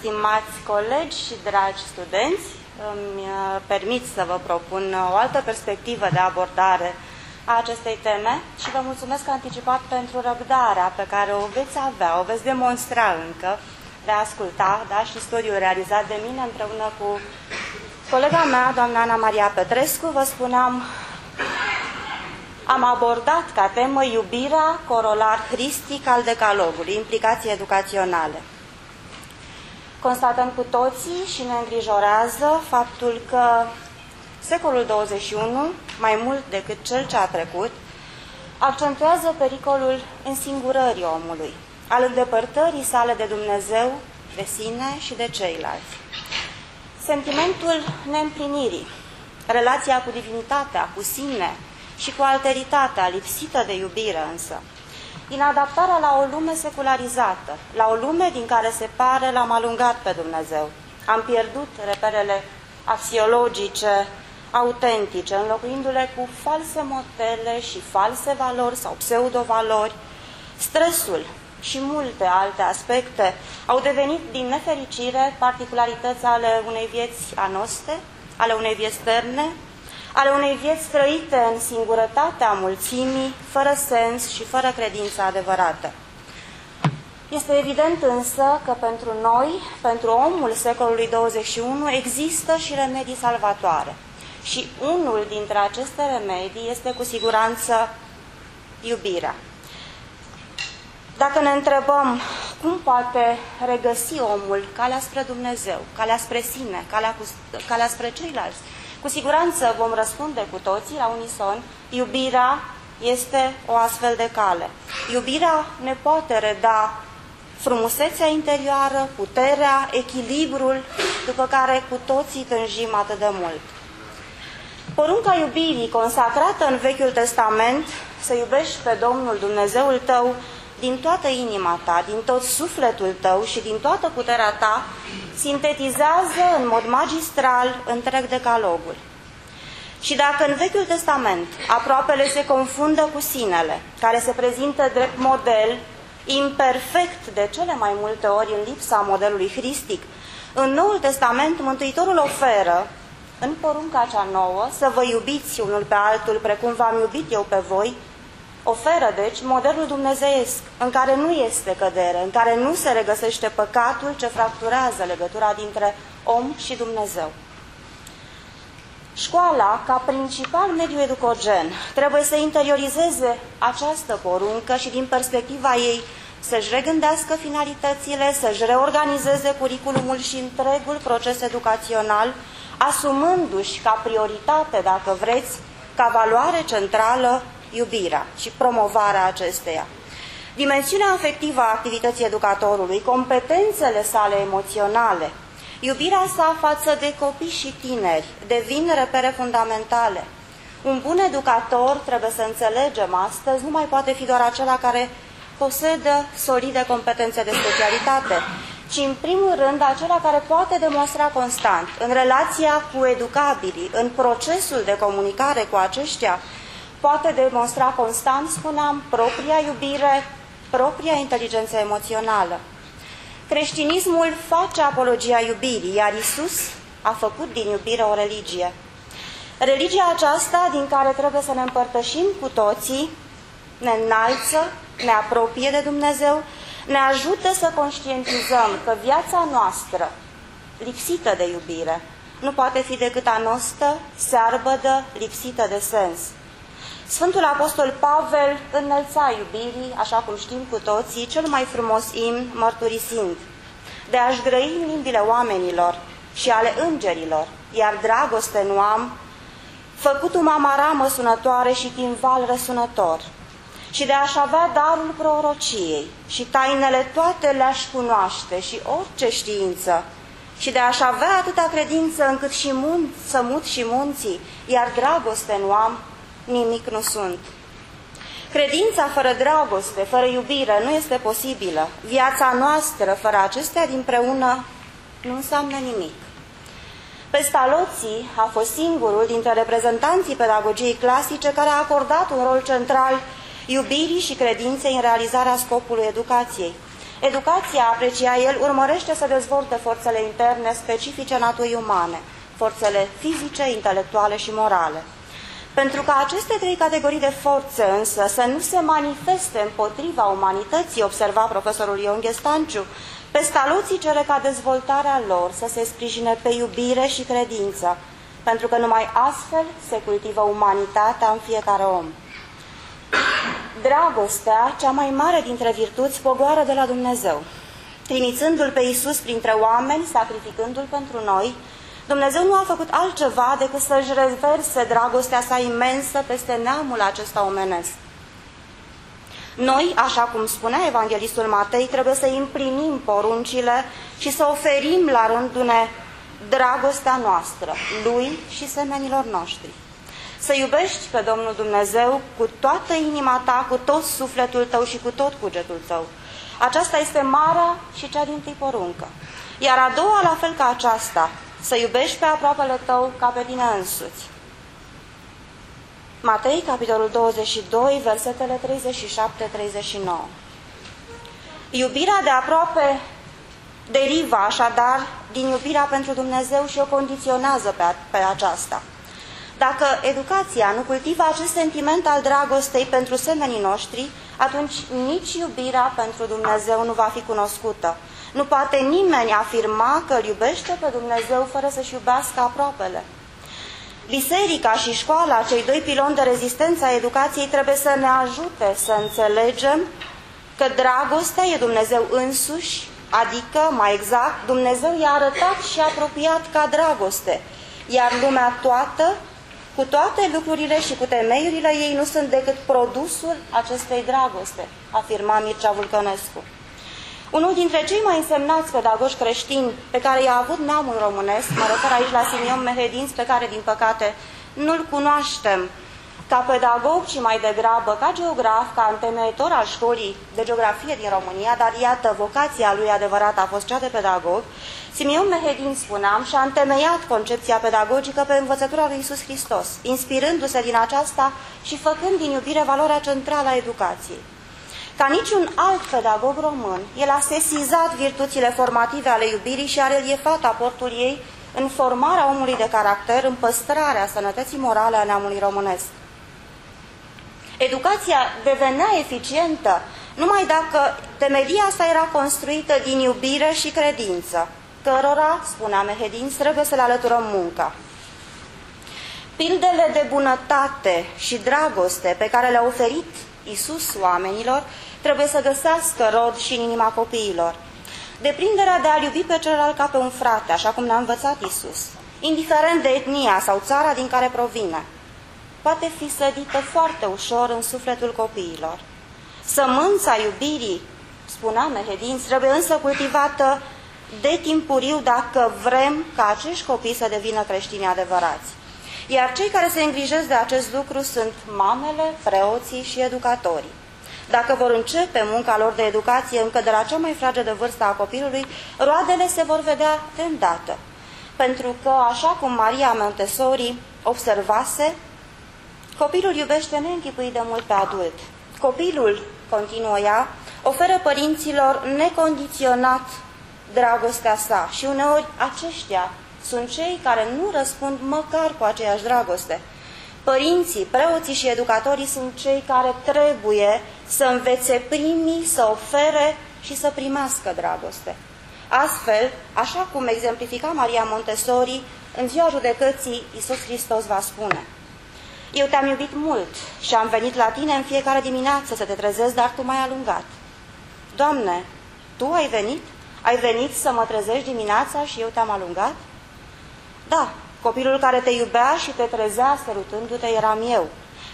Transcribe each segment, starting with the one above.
stimați colegi și dragi studenți, îmi uh, permit să vă propun o altă perspectivă de abordare a acestei teme și vă mulțumesc anticipat pentru răbdarea pe care o veți avea, o veți demonstra încă de a asculta da, și studiul realizat de mine împreună cu colega mea, doamna Ana Maria Petrescu. Vă spuneam, am abordat ca temă iubirea corolar hristic al decalogului, implicații educaționale. Constatăm cu toții și ne îngrijorează faptul că secolul 21, mai mult decât cel ce a trecut, accentuează pericolul însingurării omului, al îndepărtării sale de Dumnezeu, de sine și de ceilalți. Sentimentul neîmplinirii, relația cu divinitatea, cu sine și cu alteritatea, lipsită de iubire însă, din adaptarea la o lume secularizată, la o lume din care se pare l-am alungat pe Dumnezeu. Am pierdut reperele axiologice, autentice, înlocuindu-le cu false modele și false valori sau pseudovalori. Stresul și multe alte aspecte au devenit, din nefericire, particularități ale unei vieți anoste, ale unei vieți terne, ale unei vieți trăite în singurătatea mulțimii, fără sens și fără credință adevărată. Este evident însă că pentru noi, pentru omul secolului 21, există și remedii salvatoare. Și unul dintre aceste remedii este cu siguranță iubirea. Dacă ne întrebăm cum poate regăsi omul calea spre Dumnezeu, calea spre sine, calea, cu, calea spre ceilalți, cu siguranță vom răspunde cu toții la unison, iubirea este o astfel de cale. Iubirea ne poate reda frumusețea interioară, puterea, echilibrul, după care cu toții tânjim atât de mult. Porunca iubirii consacrată în Vechiul Testament, să iubești pe Domnul Dumnezeul tău din toată inima ta, din tot sufletul tău și din toată puterea ta, sintetizează în mod magistral întreg decalogul. Și dacă în Vechiul Testament aproapele se confundă cu sinele, care se prezintă drept model, imperfect de cele mai multe ori în lipsa modelului hristic, în Noul Testament Mântuitorul oferă, în porunca cea nouă, să vă iubiți unul pe altul precum v-am iubit eu pe voi, Oferă, deci, modelul dumnezeiesc, în care nu este cădere, în care nu se regăsește păcatul ce fracturează legătura dintre om și Dumnezeu. Școala, ca principal mediu educogen, trebuie să interiorizeze această poruncă și din perspectiva ei să-și regândească finalitățile, să-și reorganizeze curiculumul și întregul proces educațional, asumându-și ca prioritate, dacă vreți, ca valoare centrală iubirea și promovarea acesteia. Dimensiunea afectivă a activității educatorului, competențele sale emoționale, iubirea sa față de copii și tineri devin repere fundamentale. Un bun educator, trebuie să înțelegem astăzi, nu mai poate fi doar acela care posedă solide competențe de specialitate, ci în primul rând acela care poate demonstra constant în relația cu educabilii, în procesul de comunicare cu aceștia, poate demonstra constant, spuneam, propria iubire, propria inteligență emoțională. Creștinismul face apologia iubirii, iar Isus a făcut din iubire o religie. Religia aceasta, din care trebuie să ne împărtășim cu toții, ne înalță, ne apropie de Dumnezeu, ne ajută să conștientizăm că viața noastră, lipsită de iubire, nu poate fi decât anostă, searbădă, lipsită de sens. Sfântul Apostol Pavel înălța iubirii, așa cum știm cu toții, cel mai frumos imn mărturisind, de a-și grăi în limbile oamenilor și ale îngerilor, iar dragoste nu am, făcut-o amaramă sunătoare și timval răsunător, și de a-și avea darul prorociei și tainele toate le-aș cunoaște și orice știință, și de a-și avea atâta credință încât și munți, să mut și munții, iar dragoste nu am, nimic nu sunt. Credința fără dragoste, fără iubire, nu este posibilă. Viața noastră, fără acestea dinpreună, nu înseamnă nimic. Pestalozzi a fost singurul dintre reprezentanții pedagogiei clasice care a acordat un rol central iubirii și credinței în realizarea scopului educației. Educația, aprecia el, urmărește să dezvolte forțele interne specifice naturii umane, forțele fizice, intelectuale și morale. Pentru ca aceste trei categorii de forțe însă să nu se manifeste împotriva umanității, observa profesorul Ion Gestanciu, Pestaloții cere ca dezvoltarea lor să se sprijine pe iubire și credință, pentru că numai astfel se cultivă umanitatea în fiecare om. Dragostea, cea mai mare dintre virtuți, pogoară de la Dumnezeu. Trimițându-L pe Iisus printre oameni, sacrificându-L pentru noi, Dumnezeu nu a făcut altceva decât să-și reverse dragostea sa imensă peste neamul acesta omenesc. Noi, așa cum spunea Evanghelistul Matei, trebuie să împlinim poruncile și să oferim la rândul ne dragostea noastră, Lui și semenilor noștri. Să iubești pe Domnul Dumnezeu cu toată inima ta, cu tot sufletul tău și cu tot cugetul tău. Aceasta este marea și cea din tâi poruncă. Iar a doua, la fel ca aceasta, să iubești pe aproapele tău ca pe tine însuți. Matei, capitolul 22, versetele 37-39. Iubirea de aproape derivă așadar din iubirea pentru Dumnezeu și o condiționează pe, pe aceasta. Dacă educația nu cultivă acest sentiment al dragostei pentru semenii noștri, atunci nici iubirea pentru Dumnezeu nu va fi cunoscută. Nu poate nimeni afirma că îl iubește pe Dumnezeu fără să-și iubească aproapele. Biserica și școala, cei doi piloni de rezistență a educației, trebuie să ne ajute să înțelegem că dragostea e Dumnezeu însuși, adică, mai exact, Dumnezeu i-a arătat și apropiat ca dragoste, iar lumea toată, cu toate lucrurile și cu temeiurile ei, nu sunt decât produsul acestei dragoste, afirma Mircea Vulcănescu. Unul dintre cei mai însemnați pedagogi creștini pe care i-a avut neamul românesc, mă refer aici la Simion Mehedinț, pe care, din păcate, nu-l cunoaștem ca pedagog, ci mai degrabă ca geograf, ca întemeitor al școlii de geografie din România, dar iată, vocația lui adevărată a fost cea de pedagog, Simeon Mehedin, spuneam, și-a întemeiat concepția pedagogică pe învățătura lui Isus Hristos, inspirându-se din aceasta și făcând din iubire valoarea centrală a educației. Ca niciun alt pedagog român, el a sesizat virtuțile formative ale iubirii și a reliefat aportul ei în formarea omului de caracter, în păstrarea sănătății morale a neamului românesc. Educația devenea eficientă numai dacă temelia sa era construită din iubire și credință, cărora, spunea Mehedin, trebuie să le alăturăm munca. Pildele de bunătate și dragoste pe care le-a oferit Isus oamenilor trebuie să găsească rod și în inima copiilor. Deprinderea de a iubi pe celălalt ca pe un frate, așa cum ne-a învățat Isus, indiferent de etnia sau țara din care provine, poate fi sădită foarte ușor în sufletul copiilor. Sămânța iubirii, spunea Mehedin, trebuie însă cultivată de timpuriu dacă vrem ca acești copii să devină creștini adevărați. Iar cei care se îngrijesc de acest lucru sunt mamele, preoții și educatorii. Dacă vor începe munca lor de educație încă de la cea mai fragedă vârstă a copilului, roadele se vor vedea de îndată. Pentru că, așa cum Maria Montessori observase, copilul iubește neînchipuit de mult pe adult. Copilul, continuă ea, oferă părinților necondiționat dragostea sa și uneori aceștia sunt cei care nu răspund măcar cu aceeași dragoste. Părinții, preoții și educatorii sunt cei care trebuie să învețe primii, să ofere și să primească dragoste. Astfel, așa cum exemplifica Maria Montessori, în ziua judecății Iisus Hristos va spune Eu te-am iubit mult și am venit la tine în fiecare dimineață să te trezesc, dar tu m-ai alungat. Doamne, tu ai venit? Ai venit să mă trezești dimineața și eu te-am alungat? Da, copilul care te iubea și te trezea sărutându-te eram eu.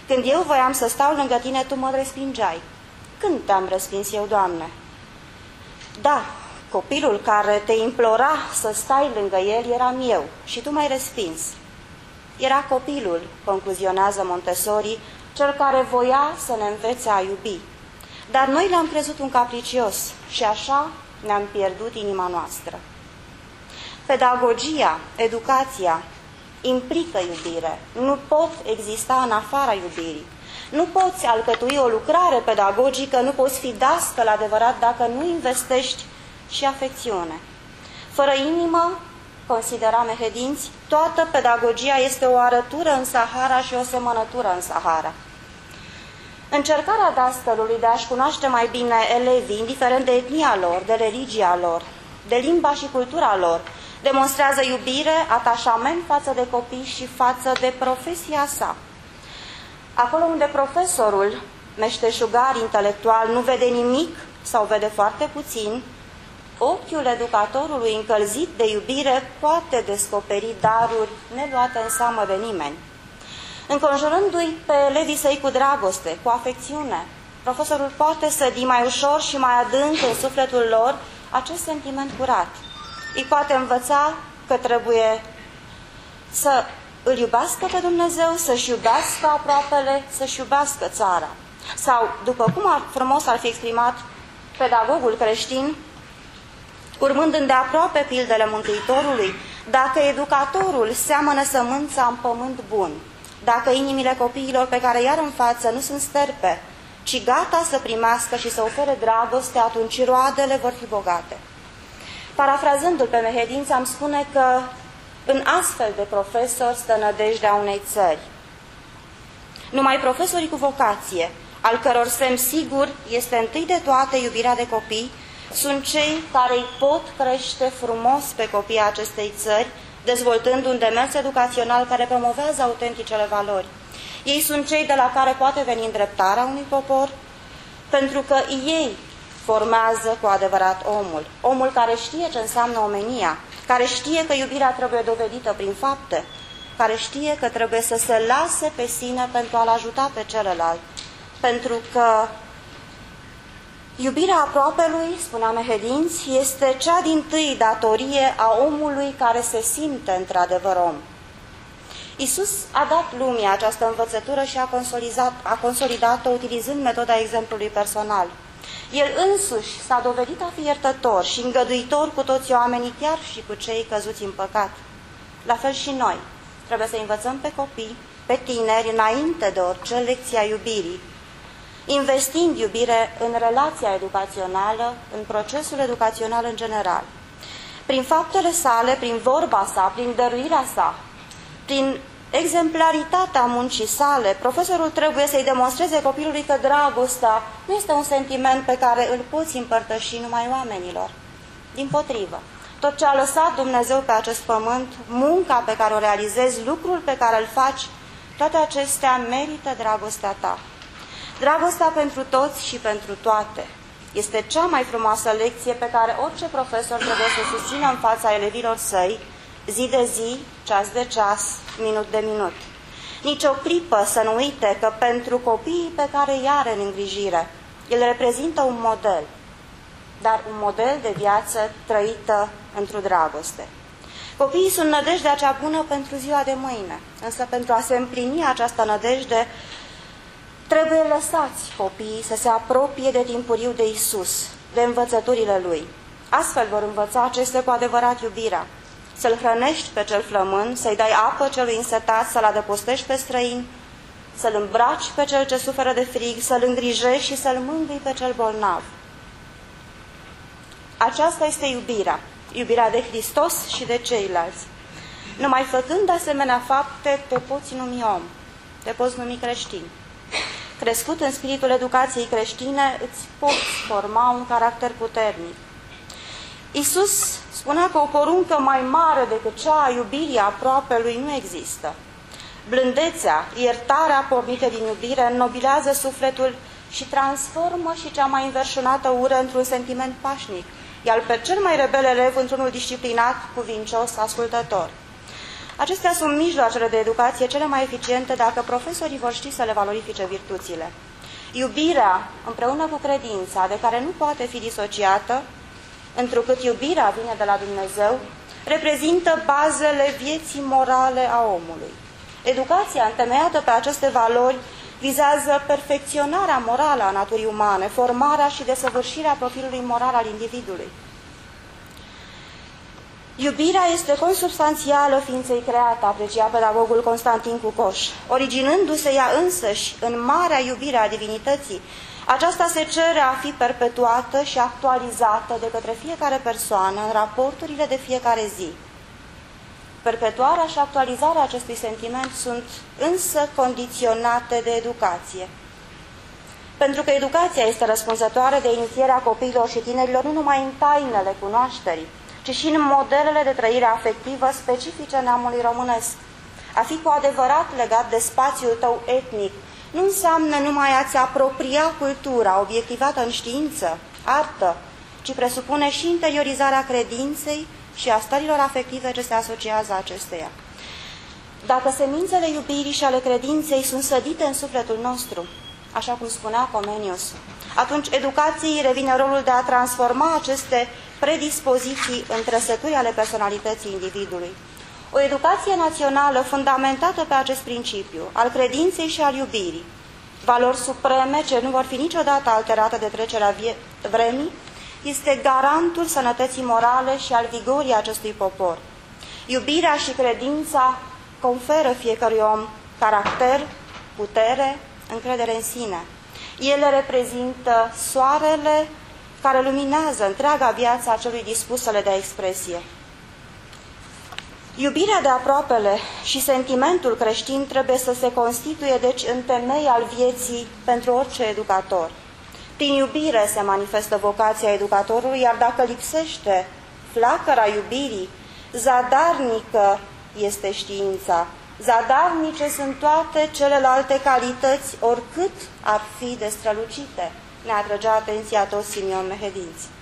Când eu voiam să stau lângă tine, tu mă respingeai. Când te-am respins eu, Doamne? Da, copilul care te implora să stai lângă el eram eu și tu m-ai respins. Era copilul, concluzionează Montessori, cel care voia să ne învețe a iubi. Dar noi l-am crezut un capricios și așa ne-am pierdut inima noastră. Pedagogia, educația, implică iubire. Nu pot exista în afara iubirii. Nu poți alcătui o lucrare pedagogică, nu poți fi dascăl adevărat dacă nu investești și afecțiune. Fără inimă, considera Mehedinți, toată pedagogia este o arătură în Sahara și o semănătură în Sahara. Încercarea dascălului de a-și cunoaște mai bine elevii, indiferent de etnia lor, de religia lor, de limba și cultura lor, demonstrează iubire, atașament față de copii și față de profesia sa. Acolo unde profesorul, meșteșugar intelectual, nu vede nimic sau vede foarte puțin, ochiul educatorului încălzit de iubire poate descoperi daruri neluate în seamă de nimeni. Înconjurându-i pe elevii săi cu dragoste, cu afecțiune, profesorul poate sădi mai ușor și mai adânc în sufletul lor acest sentiment curat. Îi poate învăța că trebuie să îl iubească pe Dumnezeu, să-și iubească aproapele, să-și iubească țara. Sau, după cum ar, frumos ar fi exprimat pedagogul creștin, urmând îndeaproape pildele Mântuitorului, dacă educatorul seamănă sămânța în pământ bun, dacă inimile copiilor pe care iar în față nu sunt sterpe, ci gata să primească și să ofere dragoste, atunci roadele vor fi bogate. Parafrazându-l pe Mehedință, am spune că în astfel de profesori stă nădejdea unei țări. Numai profesorii cu vocație, al căror semn sigur este întâi de toate iubirea de copii, sunt cei care îi pot crește frumos pe copiii acestei țări, dezvoltând un demers educațional care promovează autenticele valori. Ei sunt cei de la care poate veni îndreptarea unui popor, pentru că ei formează cu adevărat omul. Omul care știe ce înseamnă omenia, care știe că iubirea trebuie dovedită prin fapte, care știe că trebuie să se lase pe sine pentru a-l ajuta pe celălalt. Pentru că iubirea aproapelui, spunea Mehedinți, este cea din tâi datorie a omului care se simte într-adevăr om. Isus a dat lumii această învățătură și a consolidat, a consolidat-o utilizând metoda exemplului personal. El însuși s-a dovedit a fi iertător și îngăduitor cu toți oamenii, chiar și cu cei căzuți în păcat. La fel și noi. Trebuie să învățăm pe copii, pe tineri, înainte de orice lecție a iubirii, investind iubire în relația educațională, în procesul educațional în general. Prin faptele sale, prin vorba sa, prin dăruirea sa, prin exemplaritatea muncii sale, profesorul trebuie să-i demonstreze copilului că dragostea nu este un sentiment pe care îl poți împărtăși numai oamenilor. Din potrivă, tot ce a lăsat Dumnezeu pe acest pământ, munca pe care o realizezi, lucrul pe care îl faci, toate acestea merită dragostea ta. Dragostea pentru toți și pentru toate este cea mai frumoasă lecție pe care orice profesor trebuie să susțină în fața elevilor săi, zi de zi, ceas de ceas, minut de minut. Nici o clipă să nu uite că pentru copiii pe care îi are în îngrijire, el reprezintă un model, dar un model de viață trăită într-o dragoste. Copiii sunt nădejdea cea bună pentru ziua de mâine, însă pentru a se împlini această nădejde, trebuie lăsați copiii să se apropie de timpuriu de Isus, de învățăturile Lui. Astfel vor învăța aceste cu adevărat iubirea, să-l hrănești pe cel flămân, să-i dai apă celui însetat, să-l adăpostești pe străin, să-l îmbraci pe cel ce suferă de frig, să-l îngrijești și să-l mângâi pe cel bolnav. Aceasta este iubirea, iubirea de Hristos și de ceilalți. Numai făcând asemenea fapte, te poți numi om, te poți numi creștin. Crescut în spiritul educației creștine, îți poți forma un caracter puternic. Isus spunea că o poruncă mai mare decât cea a iubirii lui nu există. Blândețea, iertarea pornită din iubire înnobilează sufletul și transformă și cea mai înverșunată ură într-un sentiment pașnic, iar pe cel mai rebel elev într-unul disciplinat, cuvincios, ascultător. Acestea sunt mijloacele de educație cele mai eficiente dacă profesorii vor ști să le valorifice virtuțile. Iubirea, împreună cu credința, de care nu poate fi disociată, întrucât iubirea vine de la Dumnezeu, reprezintă bazele vieții morale a omului. Educația întemeiată pe aceste valori vizează perfecționarea morală a naturii umane, formarea și desăvârșirea profilului moral al individului. Iubirea este consubstanțială ființei creată, aprecia pedagogul Constantin Cucoș. Originându-se ea însăși în marea iubire a divinității, aceasta se cere a fi perpetuată și actualizată de către fiecare persoană în raporturile de fiecare zi. Perpetuarea și actualizarea acestui sentiment sunt însă condiționate de educație. Pentru că educația este răspunzătoare de inițierea copiilor și tinerilor nu numai în tainele cunoașterii, ci și în modelele de trăire afectivă specifice neamului românesc. A fi cu adevărat legat de spațiul tău etnic nu înseamnă numai a-ți apropia cultura obiectivată în știință, artă, ci presupune și interiorizarea credinței și a stărilor afective ce se asociază acesteia. Dacă semințele iubirii și ale credinței sunt sădite în sufletul nostru, așa cum spunea Comenius, atunci educației revine rolul de a transforma aceste predispoziții în trăsături ale personalității individului. O educație națională fundamentată pe acest principiu, al credinței și al iubirii, valori supreme ce nu vor fi niciodată alterate de trecerea vremii, este garantul sănătății morale și al vigorii acestui popor. Iubirea și credința conferă fiecărui om caracter, putere, încredere în sine. Ele reprezintă soarele care luminează întreaga viață a celui dispus să le dea expresie. Iubirea de aproapele și sentimentul creștin trebuie să se constituie, deci, în temei al vieții pentru orice educator. Prin iubire se manifestă vocația educatorului, iar dacă lipsește flacăra iubirii, zadarnică este știința. Zadarnice sunt toate celelalte calități, oricât ar fi de strălucite, ne atrăgea atenția toți Simion Mehedinți.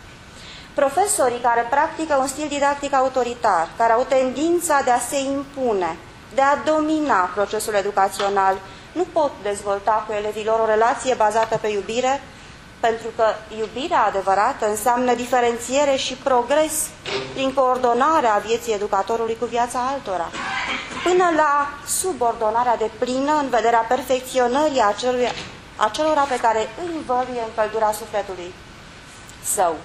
Profesorii care practică un stil didactic autoritar, care au tendința de a se impune, de a domina procesul educațional, nu pot dezvolta cu elevilor o relație bazată pe iubire, pentru că iubirea adevărată înseamnă diferențiere și progres prin coordonarea vieții educatorului cu viața altora, până la subordonarea de plină în vederea perfecționării acelui, acelora pe care îi învăluie în căldura sufletului său.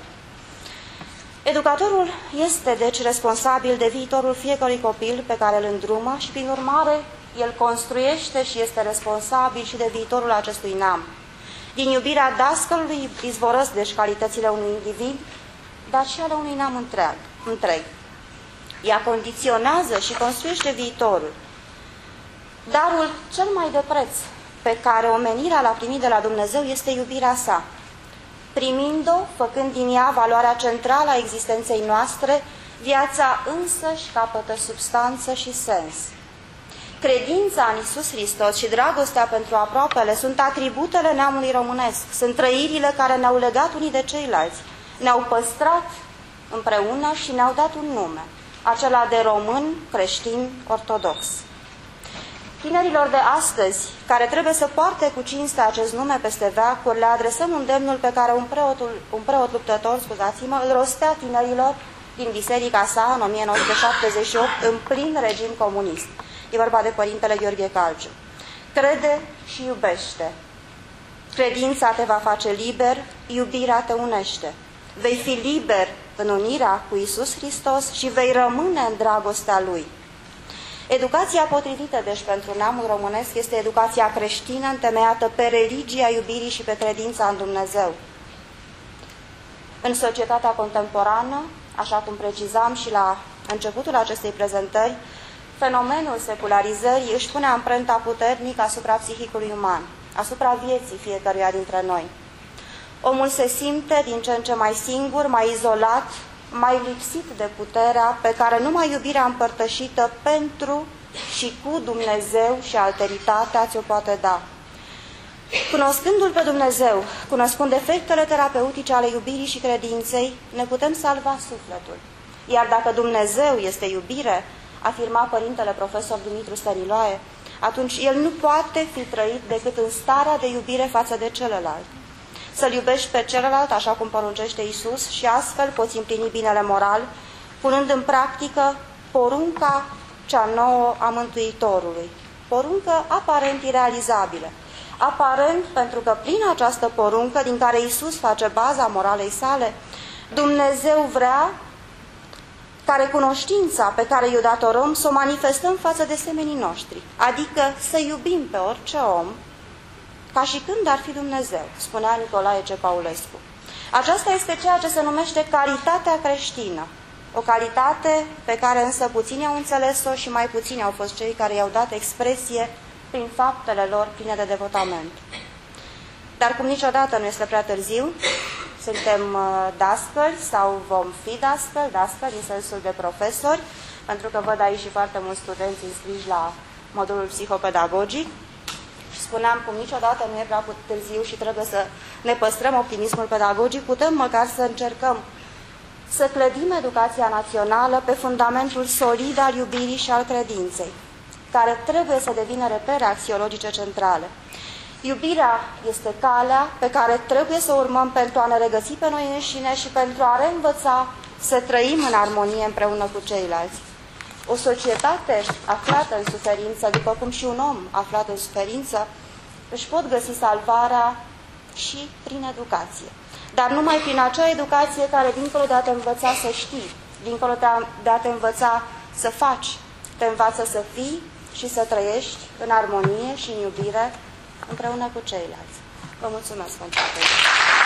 Educatorul este, deci, responsabil de viitorul fiecărui copil pe care îl îndrumă și, prin urmare, el construiește și este responsabil și de viitorul acestui neam. Din iubirea dascălului izvorăsc deci calitățile unui individ, dar și ale unui neam întreg. întreg. Ea condiționează și construiește viitorul. Darul cel mai de preț pe care omenirea l-a primit de la Dumnezeu este iubirea sa. Primind-o, făcând din ea valoarea centrală a existenței noastre, viața însăși capătă substanță și sens. Credința în Isus Hristos și dragostea pentru aproapele sunt atributele neamului românesc, sunt trăirile care ne-au legat unii de ceilalți, ne-au păstrat împreună și ne-au dat un nume, acela de român creștin ortodox. Tinerilor de astăzi, care trebuie să poarte cu cinste acest nume peste veacuri, le adresăm îndemnul pe care un preot, un preot luptător, scuzați-mă, îl rostea tinerilor din biserica sa în 1978 în plin regim comunist. E vorba de Părintele Gheorghe Calciu. Crede și iubește. Credința te va face liber, iubirea te unește. Vei fi liber în unirea cu Isus Hristos și vei rămâne în dragostea Lui. Educația potrivită, deci, pentru neamul românesc este educația creștină întemeiată pe religia iubirii și pe credința în Dumnezeu. În societatea contemporană, așa cum precizam și la începutul acestei prezentări, fenomenul secularizării își pune amprenta puternic asupra psihicului uman, asupra vieții fiecăruia dintre noi. Omul se simte din ce în ce mai singur, mai izolat, mai lipsit de puterea pe care numai iubirea împărtășită pentru și cu Dumnezeu și alteritatea ți-o poate da. Cunoscându-L pe Dumnezeu, cunoscând efectele terapeutice ale iubirii și credinței, ne putem salva sufletul. Iar dacă Dumnezeu este iubire, afirma părintele profesor Dumitru Stăniloae, atunci el nu poate fi trăit decât în starea de iubire față de celălalt. Să-l iubești pe celălalt așa cum poruncește Isus și astfel poți împlini binele moral, punând în practică porunca cea nouă a Mântuitorului. Poruncă aparent irealizabilă. Aparent pentru că prin această poruncă, din care Isus face baza moralei sale, Dumnezeu vrea ca recunoștința pe care i-o datorăm să o manifestăm față de semenii noștri, adică să iubim pe orice om, ca și când ar fi Dumnezeu, spunea Nicolae C. Paulescu. Aceasta este ceea ce se numește caritatea creștină, o calitate pe care însă puțini au înțeles-o și mai puțini au fost cei care i-au dat expresie prin faptele lor pline de devotament. Dar cum niciodată nu este prea târziu, suntem uh, dascăli sau vom fi dascăli, dascăli în sensul de profesori, pentru că văd aici și foarte mulți studenți înscriși la modulul psihopedagogic. Și spuneam cum niciodată nu e prea târziu și trebuie să ne păstrăm optimismul pedagogic, putem măcar să încercăm să clădim educația națională pe fundamentul solid al iubirii și al credinței, care trebuie să devină repere axiologice centrale. Iubirea este calea pe care trebuie să urmăm pentru a ne regăsi pe noi înșine și pentru a reînvăța să trăim în armonie împreună cu ceilalți. O societate aflată în suferință, după cum și un om aflat în suferință, își pot găsi salvarea și prin educație. Dar numai prin acea educație care, dincolo de a te învăța să știi, dincolo de a, de a te învăța să faci, te învață să fii și să trăiești în armonie și în iubire împreună cu ceilalți. Vă mulțumesc pentru atenție.